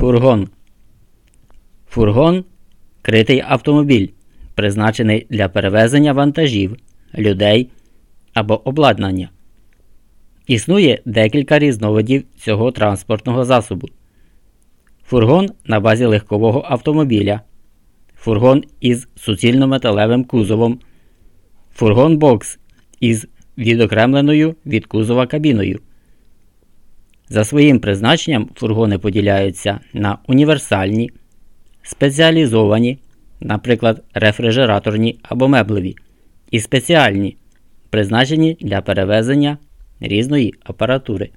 Фургон. Фургон критий автомобіль, призначений для перевезення вантажів, людей або обладнання. Існує декілька різновидів цього транспортного засобу. Фургон на базі легкового автомобіля. Фургон із суцільно-металевим кузовом. Фургон бокс із відокремленою від кузова кабіною. За своїм призначенням фургони поділяються на універсальні, спеціалізовані, наприклад, рефрижераторні або меблеві, і спеціальні, призначені для перевезення різної апаратури.